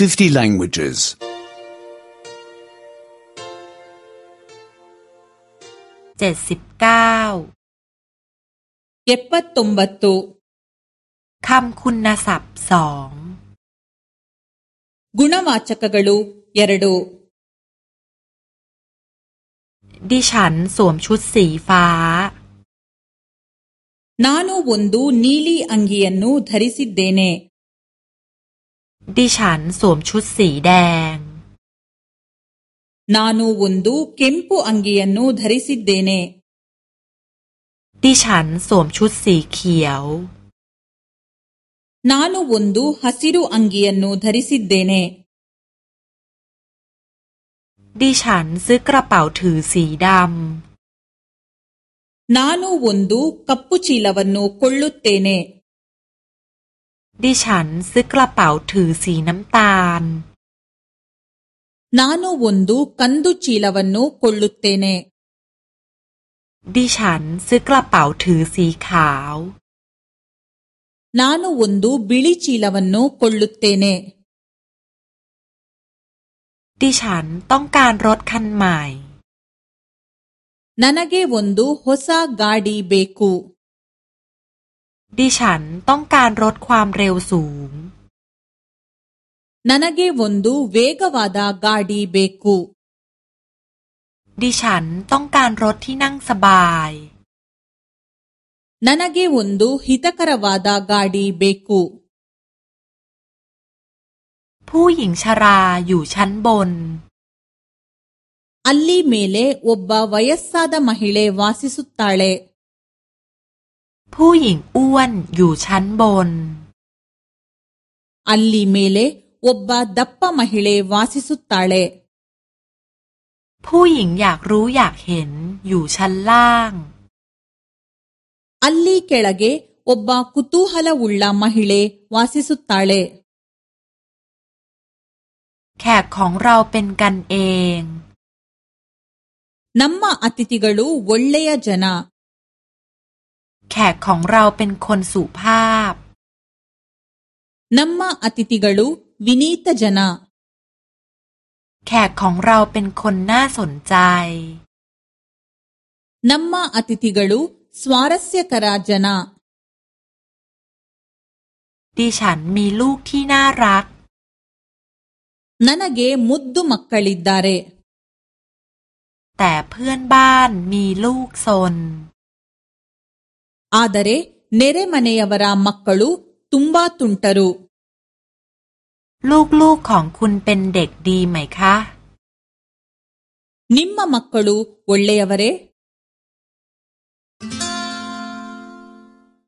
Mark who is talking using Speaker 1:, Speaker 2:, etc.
Speaker 1: 50 languages.
Speaker 2: 79
Speaker 3: 79
Speaker 2: คำคุณศัพท์สอง
Speaker 3: ಗುಣ ವಾಚಕಗಳು ಎರಡು
Speaker 2: ดิฉันสวมชุดสีฟ้า
Speaker 3: ನಾನು ಒಂದು ನೀಲಿ ಅಂಗಿಯನ್ನು ಧರಿಸಿದ್ದೇನೆ
Speaker 2: ดิฉันสวมชุดสีแดง
Speaker 3: ನಾನು ಒಂದು ಕೆಂಪು ಅಂಗಿಯನ್ನು ಧರಿಸಿದ್ದೇನೆ
Speaker 2: ดิฉันสวมชุดสีเขียว
Speaker 3: ನಾನು ಒಂದು ಹಸಿರು ಅಂಗಿಯನ್ನು ಧರಿಸಿದ್ದೇನೆ
Speaker 2: ดิฉันซื้อกระเป๋าถือสีดำ
Speaker 3: ನಾನು ಒಂದು ಕಪ್ಪು ಚೀಲವನ್ನು ಕೊಳ್ಳುತ್ತೇನೆ
Speaker 2: ดิฉันซื้อกระเป๋าถือสีน้ำตาล
Speaker 3: นานวุ่นดูคัน ಚೀಲವನ್ನು ಕೊಳ್ಳುತ್ತೇನೆ
Speaker 2: ดิฉันซื้อกระเป๋าถือสีขาว
Speaker 3: นานวุ่นดูบิลิชีลาวนุ ಕೊಳ್ಳುತ್ತೇನೆ
Speaker 2: ดิฉันต้องการรถคันใหม่
Speaker 3: นานา ನನಗೆ นดูฮุสะกอดีเบคู
Speaker 2: ดิฉันต้องการลดความเร็วสูง
Speaker 3: ನನಗೆ ಒಂದು กาวาดาการีเบกุ
Speaker 2: ดิฉันต้องการรถที่นั่งสบาย
Speaker 3: ನನಗೆ ಒಂದು ಹಿತಕರವಾದ การีเบกุ
Speaker 2: ผู้หญิงชราอยู่ชั้นบน
Speaker 3: ಅಲ್ಲಿ ಮೇಲೆ ಒಬ್ಬ ವಯಸ್ಸಾದ ಮಹಿಳೆ ลวาสิสุตตะเล
Speaker 2: ผู้หญิงอ้วนอยู่ชั้นบน
Speaker 3: ಅಲ್ಲಿ ಮೇಲೆ ಒಬ್ಬ ದಪ್ಪ ಮಹಿಳೆ ವಾಸಿಸುತ್ತಾಳೆ
Speaker 2: ผู้หญิงอยากรู้อยากเห็นอยู่ชั้นล่าง
Speaker 3: ಅಲ್ಲಿ ಕೆಳಗೆ ಒಬ್ಬ ಕುತೂಹಲವುಳ್ಳ ಮಹಿಳೆ ವಾಸಿಸುತ್ತಾಳೆ
Speaker 2: แขกของเราเป็นกันเอง
Speaker 3: ನಮ್ಮ ಅತಿಥಿಗಳು ಒಳ್ಳೆಯ ಜನ
Speaker 2: แขกของเราเป็นคนสุภาพ
Speaker 3: ನಮ್ಮ ಅತಿಥಿಗಳು ವಿನೀತ นา
Speaker 2: แขกของเราเป็นคนน่าสนใจ
Speaker 3: ನಮ್ಮ ಅತಿಥಿಗಳು ಸ್ವಾರಸ್ಯಕರ นา
Speaker 2: ดิฉันมีลูกที่น่ารัก
Speaker 3: ನನಗೆ ಮುದ್ದು ಮಕ್ಕಳಿದ್ದಾರೆ
Speaker 2: แต่เพื่อนบ้านมีลูกซน
Speaker 3: ಆದರೆ ನೆರೆಮನೆಯವರ ಮಕ್ಕಳು ತುಂಬಾ ತುಂಟರು
Speaker 2: ลูกๆของคุณเป็นเด็กดีไหมคะ
Speaker 3: ನಿಮ್ಮ ಮಕ್ಕಳು ಒಳ್ಳೆಯವರೇ